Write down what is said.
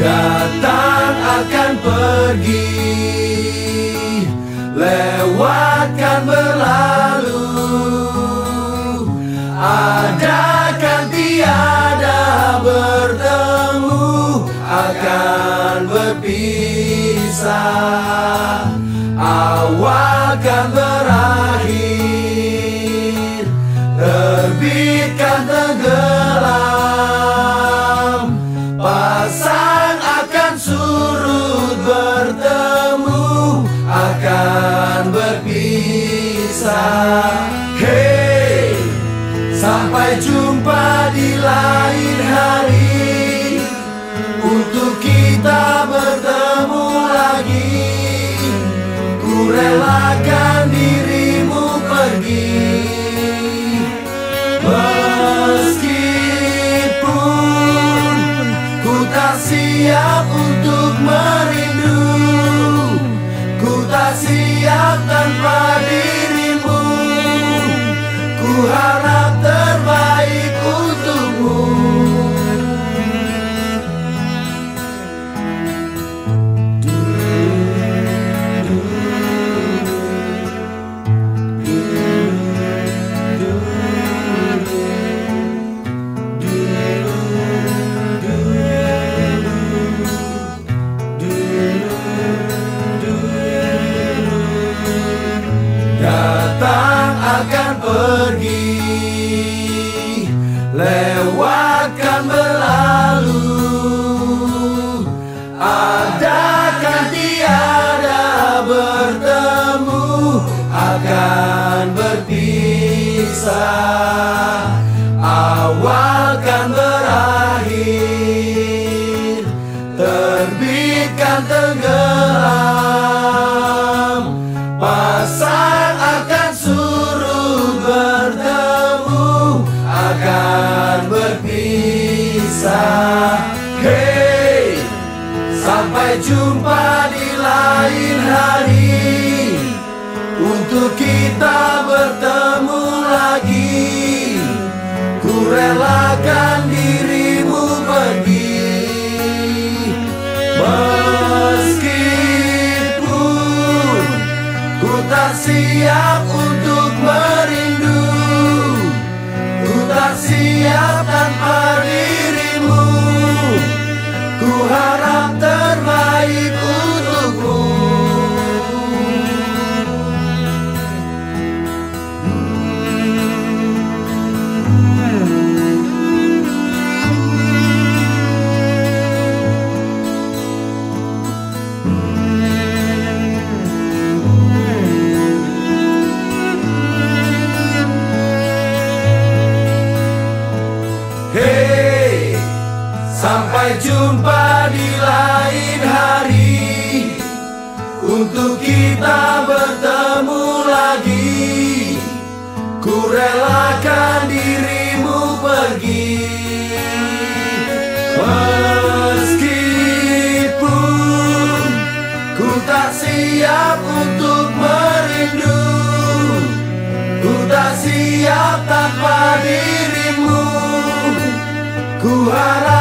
datang akan pergi. Lewatkan berlalu. Ada kan tiada bertemu? Akan berpisah. Awal kan siap untuk merindu. Ku tak siap tanpa dirimu. Ku harap Datang akan pergi. Lewatkan berlalu. Adakan tiada bertemu? Akan berpisah. Awalkan berpisah Hey Sampai jumpa di lain hari. Untuk kita bertemu lagi. Ku relakan dirimu pergi. Meskipun Ku tak siap untuk kita bertemu lagi. Ku relakan dirimu pergi. Meskipun ku tak siap untuk merindu Ku tak siap tanpa dirimu. Ku harap